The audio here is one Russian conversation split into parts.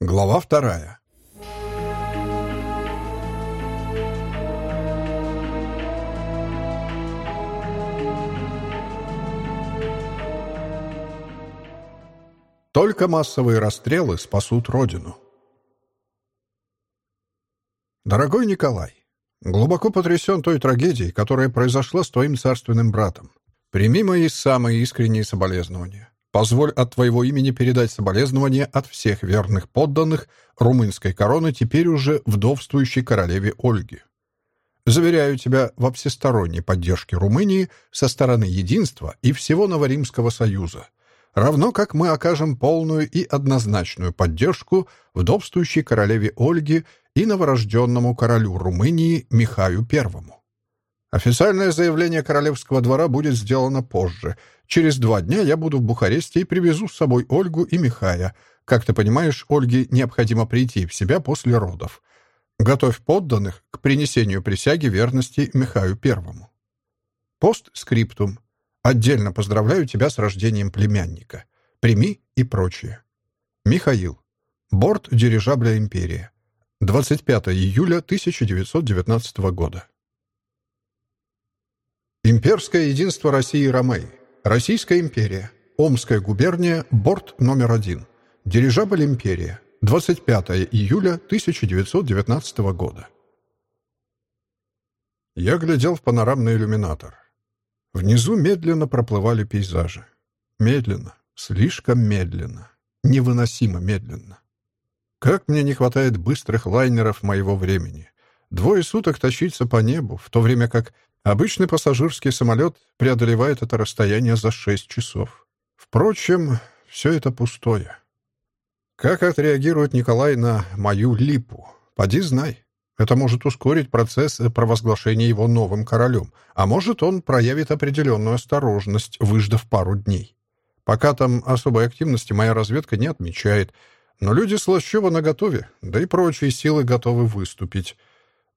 Глава вторая. Только массовые расстрелы спасут Родину. Дорогой Николай, глубоко потрясен той трагедией, которая произошла с твоим царственным братом. Прими мои самые искренние соболезнования. Позволь от твоего имени передать соболезнования от всех верных подданных румынской короны теперь уже вдовствующей королеве Ольги. Заверяю тебя во всесторонней поддержке Румынии со стороны единства и всего Новоримского союза, равно как мы окажем полную и однозначную поддержку вдовствующей королеве Ольге и новорожденному королю Румынии Михаю I. Официальное заявление королевского двора будет сделано позже. Через два дня я буду в Бухаресте и привезу с собой Ольгу и Михая. Как ты понимаешь, Ольге необходимо прийти в себя после родов. Готовь подданных к принесению присяги верности Михаю Первому. Постскриптум. Отдельно поздравляю тебя с рождением племянника. Прими и прочее. Михаил. Борт дирижабля «Империя». 25 июля 1919 года. Имперское единство России и Ромеи. Российская империя. Омская губерния. Борт номер один. Дирижабль «Империя». 25 июля 1919 года. Я глядел в панорамный иллюминатор. Внизу медленно проплывали пейзажи. Медленно, слишком медленно, невыносимо медленно. Как мне не хватает быстрых лайнеров моего времени. Двое суток тащиться по небу, в то время как Обычный пассажирский самолет преодолевает это расстояние за 6 часов. Впрочем, все это пустое. Как отреагирует Николай на мою липу? Поди знай. Это может ускорить процесс провозглашения его новым королем, а может, он проявит определенную осторожность, выждав пару дней. Пока там особой активности моя разведка не отмечает, но люди Слащева наготове, да и прочие силы готовы выступить.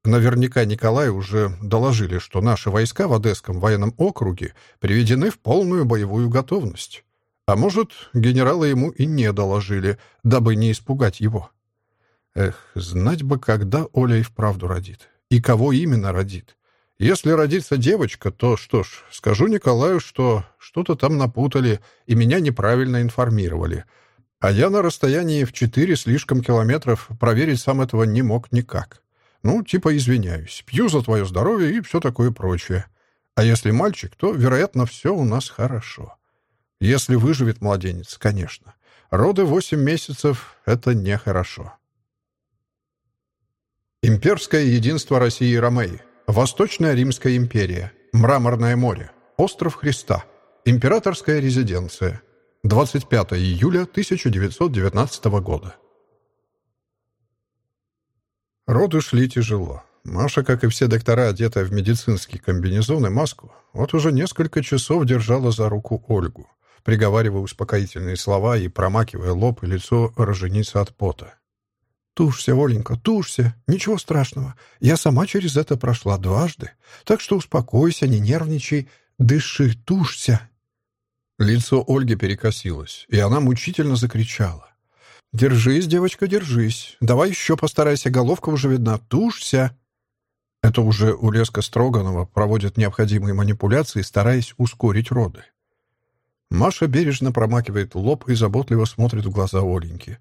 Наверняка Николаю уже доложили, что наши войска в Одесском военном округе приведены в полную боевую готовность. А может, генералы ему и не доложили, дабы не испугать его. Эх, знать бы, когда Оля и вправду родит. И кого именно родит. Если родится девочка, то что ж, скажу Николаю, что что-то там напутали и меня неправильно информировали. А я на расстоянии в четыре слишком километров проверить сам этого не мог никак. Ну, типа извиняюсь, пью за твое здоровье и все такое прочее. А если мальчик, то, вероятно, все у нас хорошо. Если выживет младенец, конечно. Роды восемь месяцев — это нехорошо. Имперское единство России и Ромеи. Восточная Римская империя. Мраморное море. Остров Христа. Императорская резиденция. 25 июля 1919 года. Роды шли тяжело. Маша, как и все доктора, одетая в медицинский комбинезон и маску, вот уже несколько часов держала за руку Ольгу, приговаривая успокоительные слова и промакивая лоб и лицо роженицы от пота. «Тушься, Оленька, тушься. Ничего страшного. Я сама через это прошла дважды. Так что успокойся, не нервничай. Дыши, тушься». Лицо Ольги перекосилось, и она мучительно закричала. «Держись, девочка, держись. Давай еще постарайся, головка уже видна. Тушься!» Это уже у Леска Строганова проводят необходимые манипуляции, стараясь ускорить роды. Маша бережно промакивает лоб и заботливо смотрит в глаза Оленьки.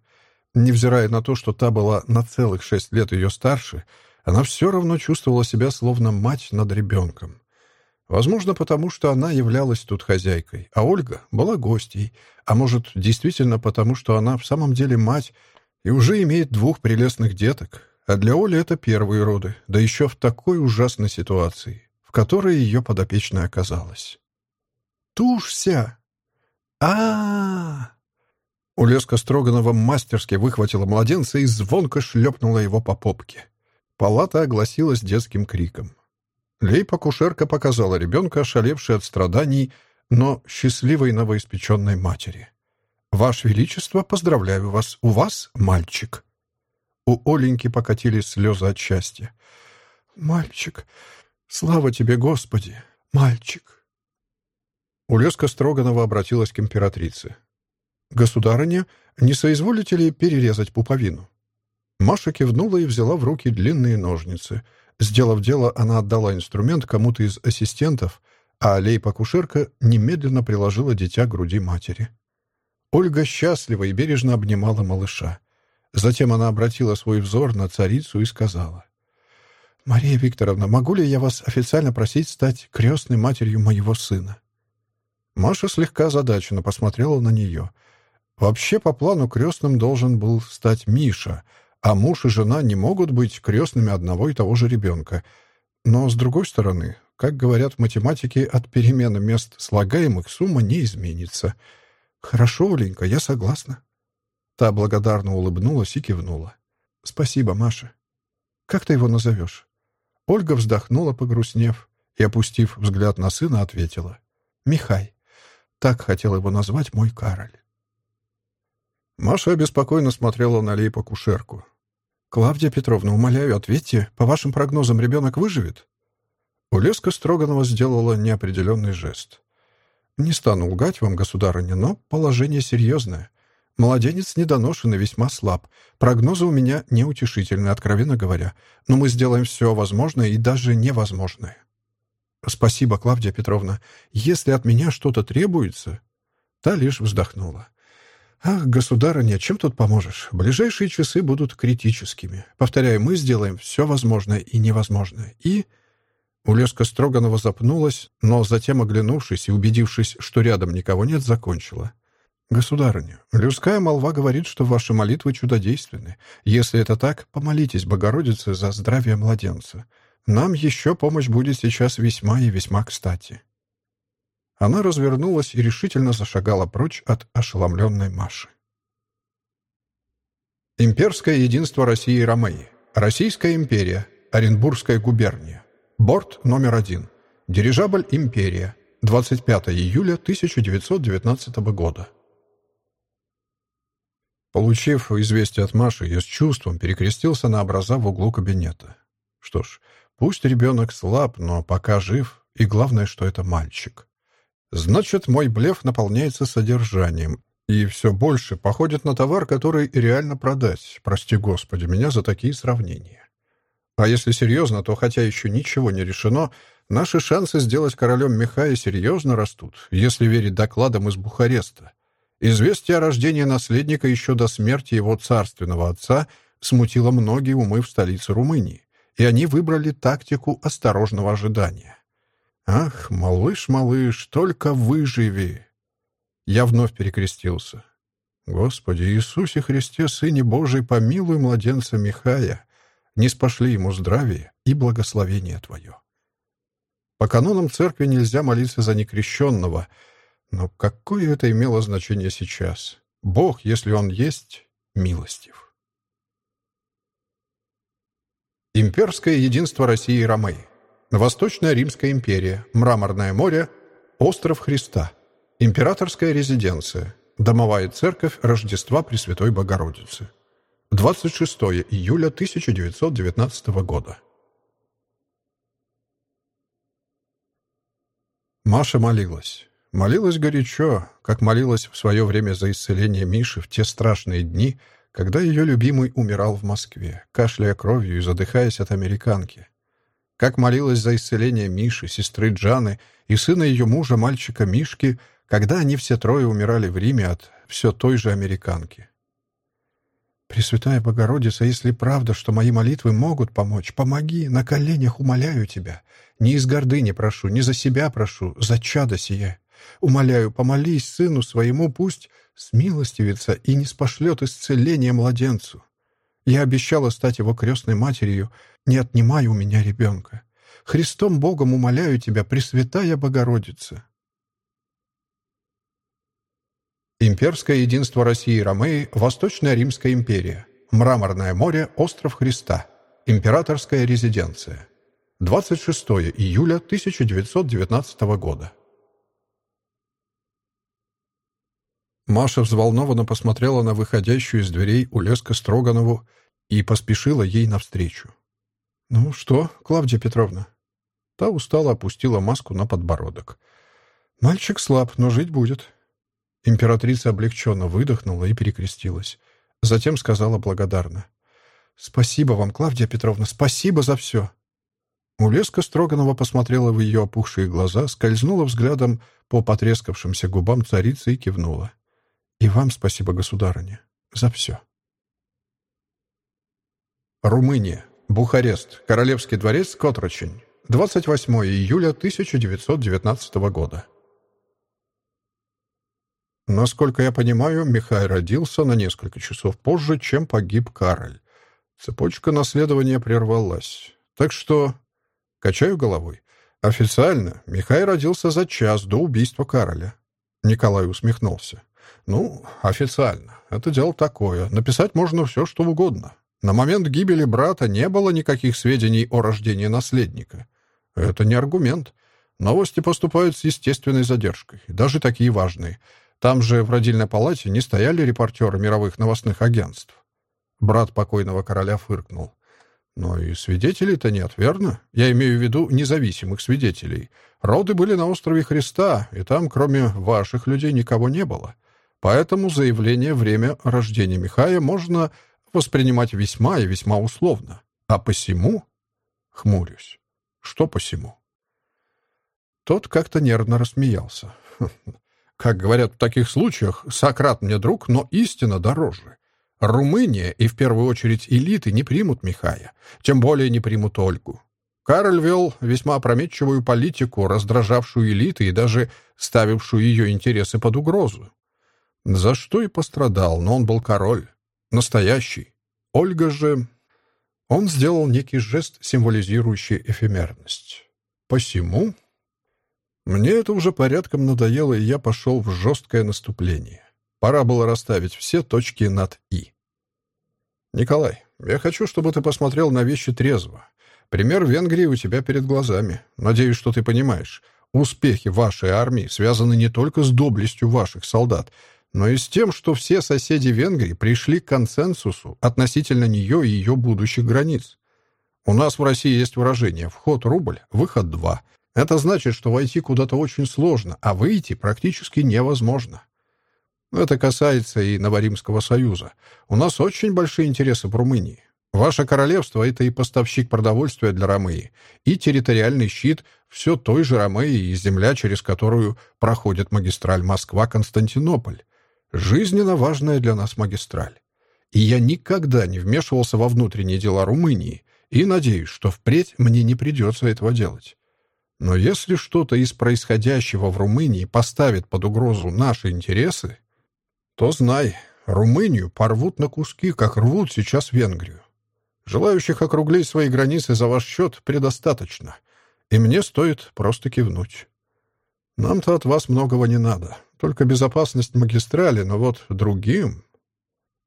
Невзирая на то, что та была на целых шесть лет ее старше, она все равно чувствовала себя словно мать над ребенком. Возможно, потому что она являлась тут хозяйкой, а Ольга была гостьей, а может, действительно потому, что она в самом деле мать и уже имеет двух прелестных деток, а для Оли это первые роды, да еще в такой ужасной ситуации, в которой ее подопечная оказалась. «Тушься!» а, -а, -а Улеска Строганова мастерски выхватила младенца и звонко шлепнула его по попке. Палата огласилась детским криком. Лейб-акушерка показала ребенка, ошалевшей от страданий, но счастливой новоиспеченной матери. «Ваше Величество, поздравляю вас, у вас мальчик». У Оленьки покатились слезы от счастья. «Мальчик! Слава тебе, Господи! Мальчик!» Улеска Строганова обратилась к императрице. «Государыня, не соизволите ли перерезать пуповину?» Маша кивнула и взяла в руки длинные ножницы. Сделав дело, она отдала инструмент кому-то из ассистентов, а Лейпа-кушерка немедленно приложила дитя к груди матери. Ольга счастливо и бережно обнимала малыша. Затем она обратила свой взор на царицу и сказала. «Мария Викторовна, могу ли я вас официально просить стать крестной матерью моего сына?» Маша слегка озадаченно посмотрела на нее. Вообще, по плану, крестным должен был стать Миша, а муж и жена не могут быть крестными одного и того же ребенка. Но, с другой стороны, как говорят в математике, от перемены мест слагаемых сумма не изменится. «Хорошо, Оленька, я согласна». Та благодарно улыбнулась и кивнула. «Спасибо, Маша. Как ты его назовешь?» Ольга вздохнула, погрустнев, и, опустив взгляд на сына, ответила. «Михай. Так хотел его назвать мой Кароль». Маша беспокойно смотрела на Лейпа-кушерку. «Клавдия Петровна, умоляю, ответьте, по вашим прогнозам ребенок выживет?» Улеска Строганова сделала неопределенный жест. «Не стану лгать вам, государыня, но положение серьезное. Младенец недоношен и весьма слаб. Прогнозы у меня неутешительные, откровенно говоря. Но мы сделаем все возможное и даже невозможное». «Спасибо, Клавдия Петровна. Если от меня что-то требуется...» Та лишь вздохнула. «Ах, государыня, чем тут поможешь? Ближайшие часы будут критическими. Повторяю, мы сделаем все возможное и невозможное. И...» Улеска Строганова запнулась, но затем, оглянувшись и убедившись, что рядом никого нет, закончила. «Государыня, людская молва говорит, что ваши молитвы чудодейственны. Если это так, помолитесь, Богородице, за здравие младенца. Нам еще помощь будет сейчас весьма и весьма кстати». Она развернулась и решительно зашагала прочь от ошеломленной Маши. Имперское единство России и Ромеи. Российская империя. Оренбургская губерния. Борт номер один. Дирижабль «Империя». 25 июля 1919 года. Получив известие от Маши, я с чувством перекрестился на образа в углу кабинета. Что ж, пусть ребенок слаб, но пока жив, и главное, что это мальчик. Значит, мой блеф наполняется содержанием, и все больше походит на товар, который реально продать. Прости господи, меня за такие сравнения. А если серьезно, то хотя еще ничего не решено, наши шансы сделать королем Михая серьезно растут, если верить докладам из Бухареста. Известие о рождении наследника еще до смерти его царственного отца смутило многие умы в столице Румынии, и они выбрали тактику осторожного ожидания. «Ах, малыш, малыш, только выживи!» Я вновь перекрестился. «Господи Иисусе Христе, Сыне Божий, помилуй младенца Михая, не спошли ему здравие и благословение Твое». По канонам церкви нельзя молиться за некрещенного, но какое это имело значение сейчас? Бог, если Он есть, милостив. Имперское единство России и Ромеи Восточная Римская империя, Мраморное море, Остров Христа, Императорская резиденция, Домовая церковь Рождества Пресвятой Богородицы. 26 июля 1919 года. Маша молилась. Молилась горячо, как молилась в свое время за исцеление Миши в те страшные дни, когда ее любимый умирал в Москве, кашляя кровью и задыхаясь от американки как молилась за исцеление Миши, сестры Джаны и сына ее мужа, мальчика Мишки, когда они все трое умирали в Риме от все той же американки. «Пресвятая Богородица, если правда, что мои молитвы могут помочь, помоги, на коленях умоляю тебя. Не из гордыни прошу, не за себя прошу, за чадо сие. Умоляю, помолись сыну своему, пусть смилостивится и не спошлет исцеление младенцу. Я обещала стать его крестной матерью. Не отнимай у меня ребенка. Христом Богом умоляю тебя, Пресвятая Богородица. Имперское единство России и Ромеи, Восточная Римская империя, Мраморное море, Остров Христа, Императорская резиденция. 26 июля 1919 года. Маша взволнованно посмотрела на выходящую из дверей у Леска Строганову и поспешила ей навстречу. «Ну что, Клавдия Петровна?» Та устало опустила маску на подбородок. «Мальчик слаб, но жить будет». Императрица облегченно выдохнула и перекрестилась. Затем сказала благодарно. «Спасибо вам, Клавдия Петровна, спасибо за все!» Улеска Строганова посмотрела в ее опухшие глаза, скользнула взглядом по потрескавшимся губам царицы и кивнула. «И вам спасибо, государыня, за все». Румыния. Бухарест. Королевский дворец Котрочень. 28 июля 1919 года. Насколько я понимаю, Михай родился на несколько часов позже, чем погиб Кароль. Цепочка наследования прервалась. Так что... Качаю головой. Официально Михай родился за час до убийства Кароля. Николай усмехнулся. Ну, официально. Это дело такое. Написать можно все, что угодно. На момент гибели брата не было никаких сведений о рождении наследника. Это не аргумент. Новости поступают с естественной задержкой, даже такие важные. Там же в родильной палате не стояли репортеры мировых новостных агентств. Брат покойного короля фыркнул. Но и свидетелей-то нет, верно? Я имею в виду независимых свидетелей. Роды были на острове Христа, и там, кроме ваших людей, никого не было. Поэтому заявление «время рождения Михая» можно воспринимать весьма и весьма условно. А посему... Хмурюсь. Что посему? Тот как-то нервно рассмеялся. Как говорят в таких случаях, Сократ мне друг, но истина дороже. Румыния и в первую очередь элиты не примут Михая, тем более не примут Ольгу. Кароль вел весьма опрометчивую политику, раздражавшую элиты и даже ставившую ее интересы под угрозу. За что и пострадал, но он был король. Настоящий. Ольга же... Он сделал некий жест, символизирующий эфемерность. Посему мне это уже порядком надоело, и я пошел в жесткое наступление. Пора было расставить все точки над «и». «Николай, я хочу, чтобы ты посмотрел на вещи трезво. Пример Венгрии у тебя перед глазами. Надеюсь, что ты понимаешь. Успехи вашей армии связаны не только с доблестью ваших солдат, но и с тем, что все соседи Венгрии пришли к консенсусу относительно нее и ее будущих границ. У нас в России есть выражение «вход рубль, выход два», это значит, что войти куда-то очень сложно, а выйти практически невозможно. Это касается и Новоримского союза. У нас очень большие интересы в Румынии. Ваше королевство — это и поставщик продовольствия для Ромеи, и территориальный щит все той же Ромеи и земля, через которую проходит магистраль Москва-Константинополь. Жизненно важная для нас магистраль. И я никогда не вмешивался во внутренние дела Румынии, и надеюсь, что впредь мне не придется этого делать. Но если что-то из происходящего в Румынии поставит под угрозу наши интересы, то знай, Румынию порвут на куски, как рвут сейчас Венгрию. Желающих округлить свои границы за ваш счет предостаточно, и мне стоит просто кивнуть. Нам-то от вас многого не надо, только безопасность магистрали, но вот другим...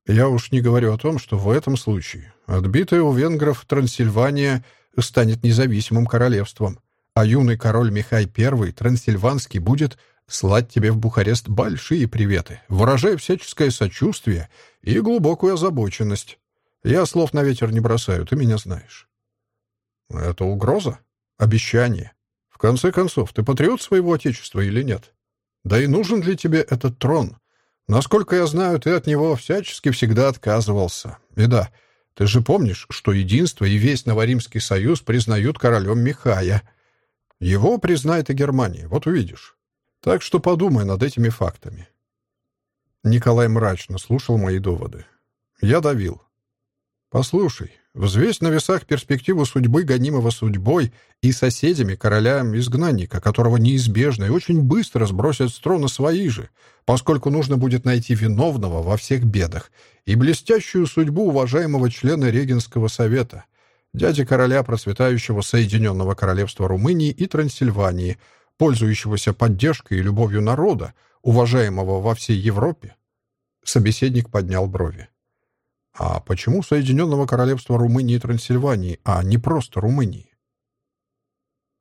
Я уж не говорю о том, что в этом случае отбитая у венгров Трансильвания станет независимым королевством, а юный король Михай I Трансильванский будет слать тебе в Бухарест большие приветы, выражая всяческое сочувствие и глубокую озабоченность. Я слов на ветер не бросаю, ты меня знаешь. Это угроза? Обещание? В конце концов, ты патриот своего отечества или нет? Да и нужен ли тебе этот трон? Насколько я знаю, ты от него всячески всегда отказывался. И да, ты же помнишь, что единство и весь Новоримский союз признают королем Михая — его признает и Германия, вот увидишь. Так что подумай над этими фактами. Николай мрачно слушал мои доводы. Я давил. Послушай, взвесь на весах перспективу судьбы гонимого судьбой и соседями короля-изгнанника, которого неизбежно и очень быстро сбросят с трона свои же, поскольку нужно будет найти виновного во всех бедах, и блестящую судьбу уважаемого члена Регенского совета, дяди короля процветающего Соединенного Королевства Румынии и Трансильвании, пользующегося поддержкой и любовью народа, уважаемого во всей Европе. Собеседник поднял брови. А почему Соединенного Королевства Румынии и Трансильвании, а не просто Румынии?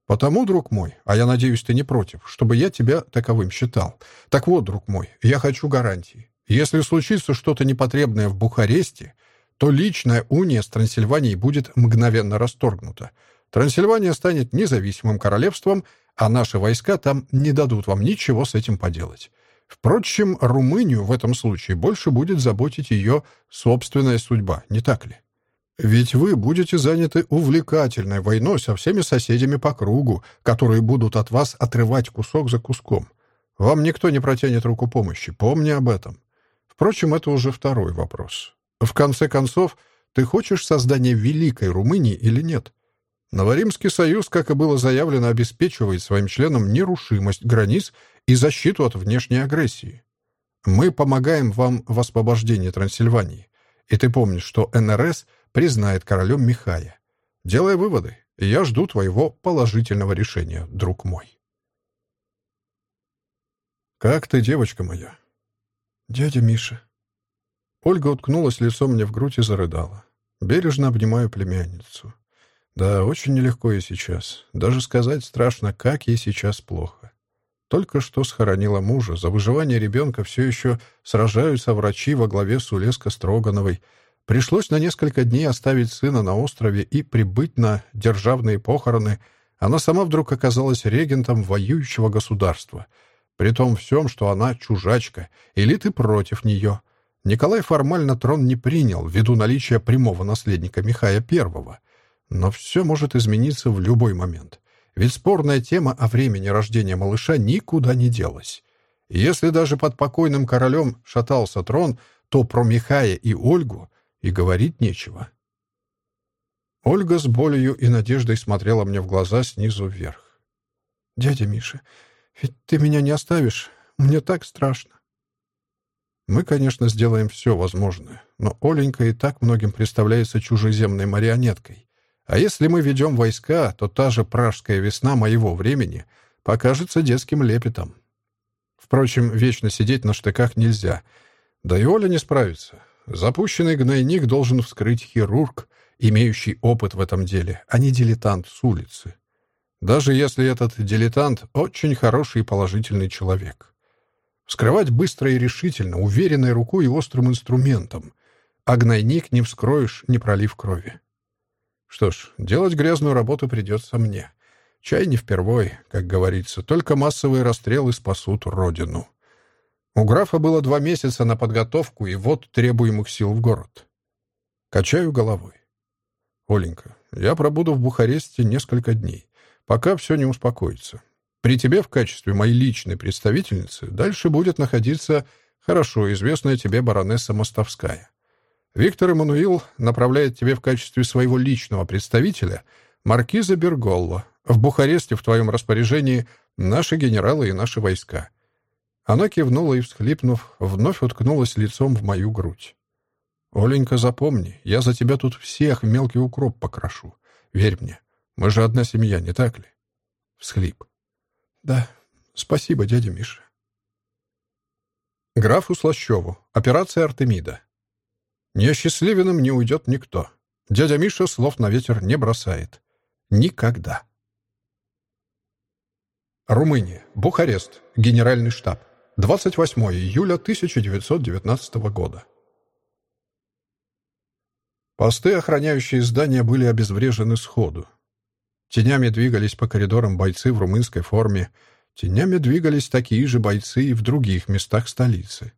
Потому, друг мой, а я надеюсь, ты не против, чтобы я тебя таковым считал. Так вот, друг мой, я хочу гарантии. Если случится что-то непотребное в Бухаресте, то личная уния с Трансильванией будет мгновенно расторгнута. Трансильвания станет независимым королевством, а наши войска там не дадут вам ничего с этим поделать. Впрочем, Румынию в этом случае больше будет заботить ее собственная судьба, не так ли? Ведь вы будете заняты увлекательной войной со всеми соседями по кругу, которые будут от вас отрывать кусок за куском. Вам никто не протянет руку помощи, помни об этом. Впрочем, это уже второй вопрос. В конце концов, ты хочешь создания великой Румынии или нет? Новоримский союз, как и было заявлено, обеспечивает своим членам нерушимость границ и защиту от внешней агрессии. Мы помогаем вам в освобождении Трансильвании. И ты помнишь, что НРС признает королем Михая. Делай выводы, я жду твоего положительного решения, друг мой. «Как ты, девочка моя?» «Дядя Миша». Ольга уткнулась лицом мне в грудь и зарыдала. Бережно обнимаю племянницу. Да, очень нелегко ей сейчас. Даже сказать страшно, как ей сейчас плохо. Только что схоронила мужа. За выживание ребенка все еще сражаются врачи во главе с Улеско Строгановой. Пришлось на несколько дней оставить сына на острове и прибыть на державные похороны. Она сама вдруг оказалась регентом воюющего государства. При том всем, что она чужачка, или ты против нее. Николай формально трон не принял, ввиду наличия прямого наследника Михая Первого — но все может измениться в любой момент. Ведь спорная тема о времени рождения малыша никуда не делась. если даже под покойным королем шатался трон, то про Михая и Ольгу и говорить нечего. Ольга с болью и надеждой смотрела мне в глаза снизу вверх. «Дядя Миша, ведь ты меня не оставишь. Мне так страшно». Мы, конечно, сделаем все возможное, но Оленька и так многим представляется чужеземной марионеткой. А если мы ведем войска, то та же пражская весна моего времени покажется детским лепетом. Впрочем, вечно сидеть на штыках нельзя. Да и Оля не справится. Запущенный гнойник должен вскрыть хирург, имеющий опыт в этом деле, а не дилетант с улицы. Даже если этот дилетант — очень хороший и положительный человек. Вскрывать быстро и решительно, уверенной рукой и острым инструментом. А гнойник не вскроешь, не пролив крови. Что ж, делать грязную работу придется мне. Чай не впервой, как говорится, только массовые расстрелы спасут родину. У графа было два месяца на подготовку, и вот требуемых сил в город. Качаю головой. Оленька, я пробуду в Бухаресте несколько дней, пока все не успокоится. При тебе в качестве моей личной представительницы дальше будет находиться хорошо известная тебе баронесса Мостовская. Виктор Эммануил направляет тебе в качестве своего личного представителя маркиза Берголло. В Бухаресте в твоем распоряжении наши генералы и наши войска». Она кивнула и, всхлипнув, вновь уткнулась лицом в мою грудь. «Оленька, запомни, я за тебя тут всех мелкий укроп покрошу. Верь мне, мы же одна семья, не так ли?» Всхлип. «Да, спасибо, дядя Миша». Графу Слащеву. Операция Артемида. Неосчастливенным не уйдет никто. Дядя Миша слов на ветер не бросает. Никогда. Румыния. Бухарест. Генеральный штаб. 28 июля 1919 года. Посты, охраняющие здания, были обезврежены сходу. Тенями двигались по коридорам бойцы в румынской форме. Тенями двигались такие же бойцы и в других местах столицы.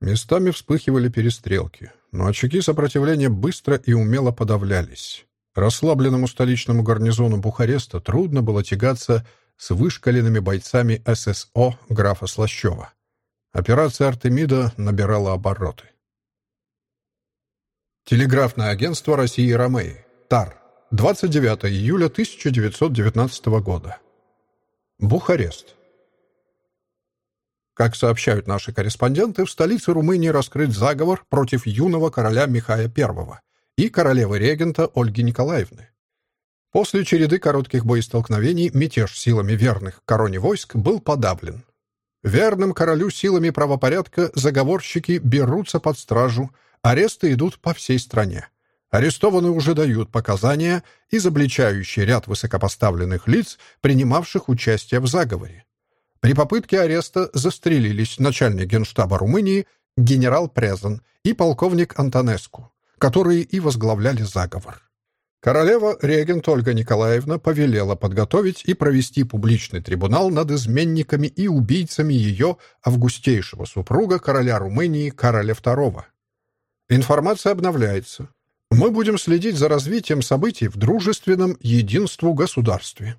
Местами вспыхивали перестрелки, но очаги сопротивления быстро и умело подавлялись. Расслабленному столичному гарнизону Бухареста трудно было тягаться с вышкаленными бойцами ССО графа Слащева. Операция Артемида набирала обороты. Телеграфное агентство России Ромеи. ТАР. 29 июля 1919 года. Бухарест. Как сообщают наши корреспонденты, в столице Румынии раскрыт заговор против юного короля Михая I и королевы-регента Ольги Николаевны. После череды коротких боестолкновений мятеж силами верных короне войск был подавлен. Верным королю силами правопорядка заговорщики берутся под стражу, аресты идут по всей стране. Арестованные уже дают показания, изобличающие ряд высокопоставленных лиц, принимавших участие в заговоре. При попытке ареста застрелились начальник генштаба Румынии генерал Презен и полковник Антонеску, которые и возглавляли заговор. Королева регент Ольга Николаевна повелела подготовить и провести публичный трибунал над изменниками и убийцами ее августейшего супруга, короля Румынии Кароля II. Информация обновляется. Мы будем следить за развитием событий в дружественном единству государстве.